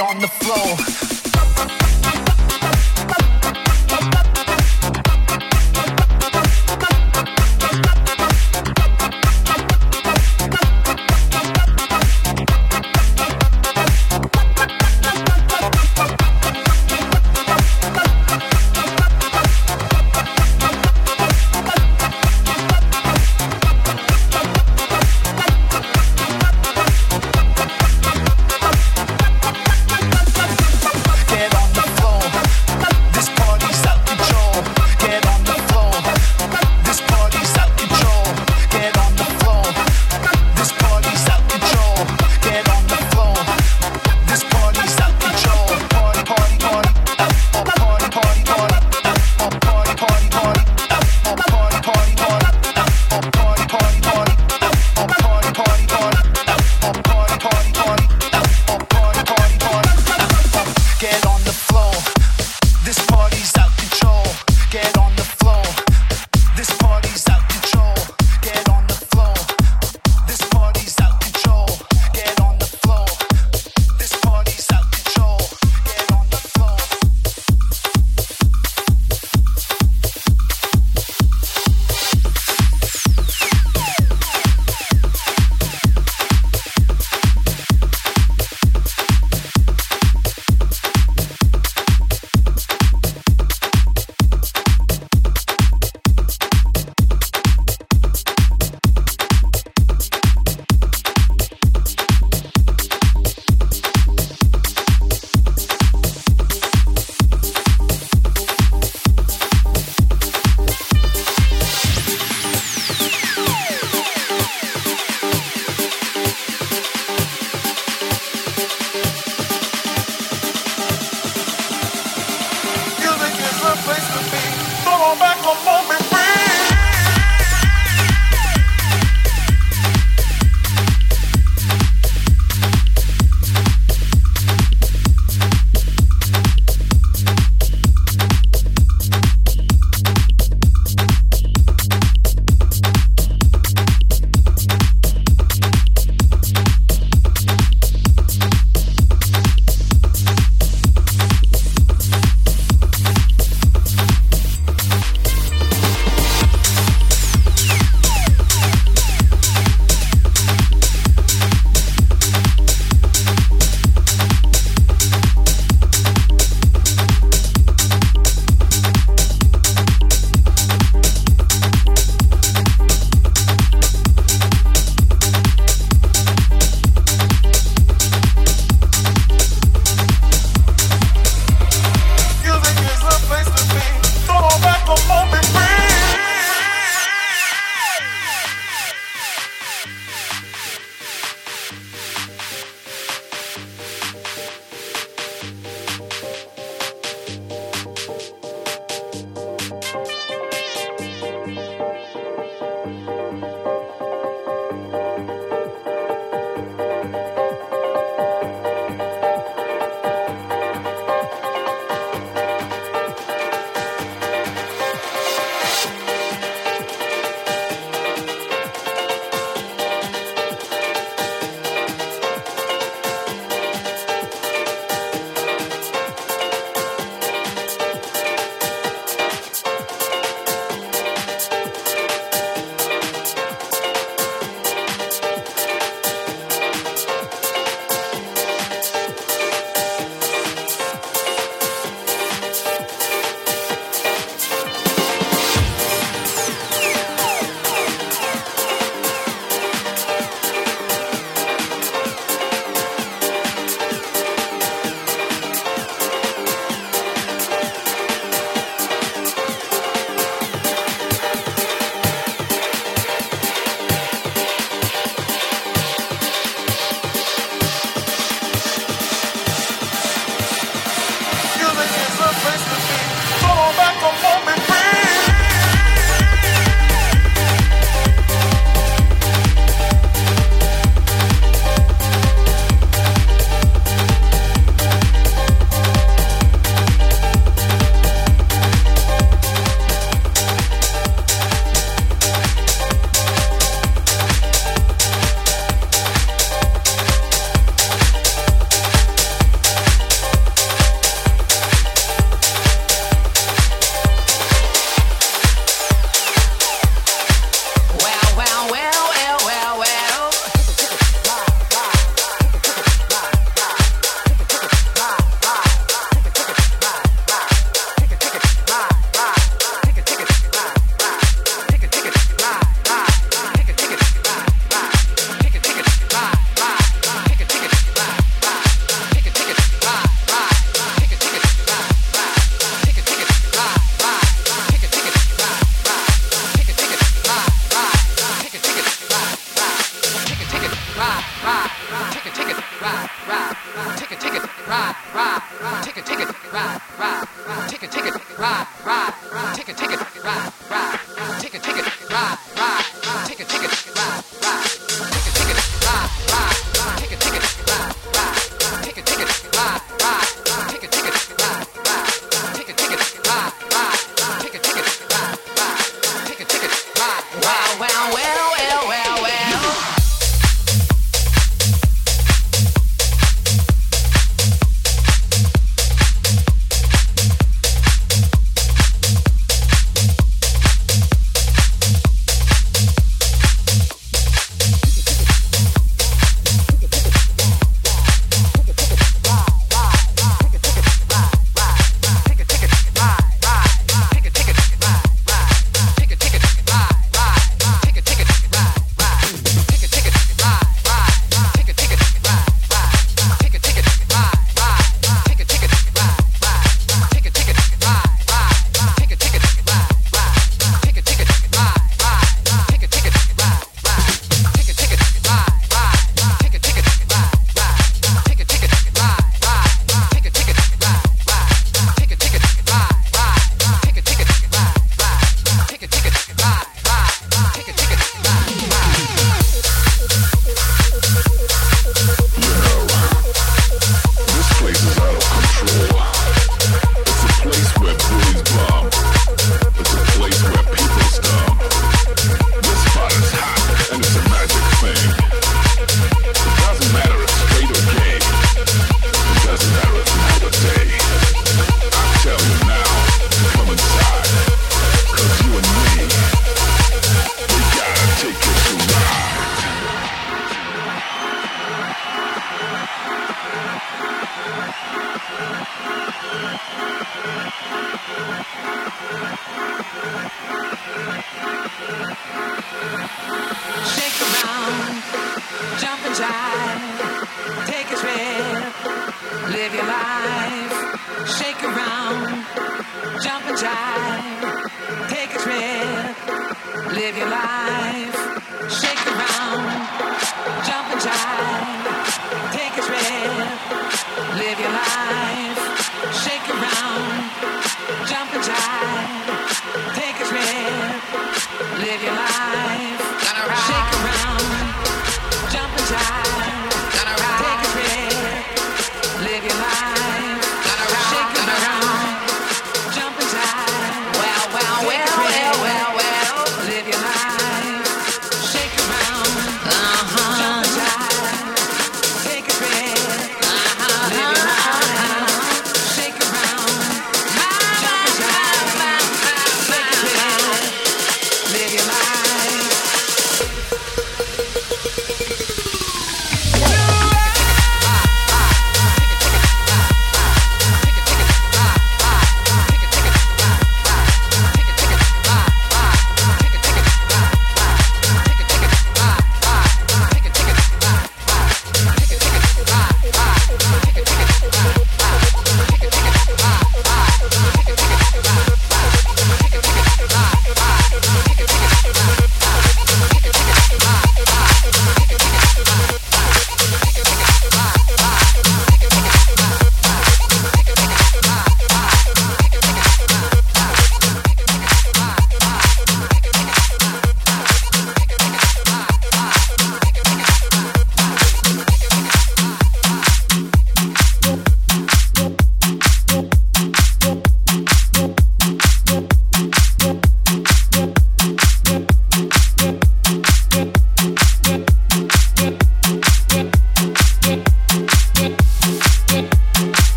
on the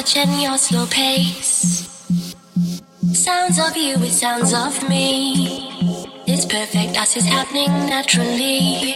touch and your slow pace. Sounds of you with sounds of me. It's perfect as it's happening naturally.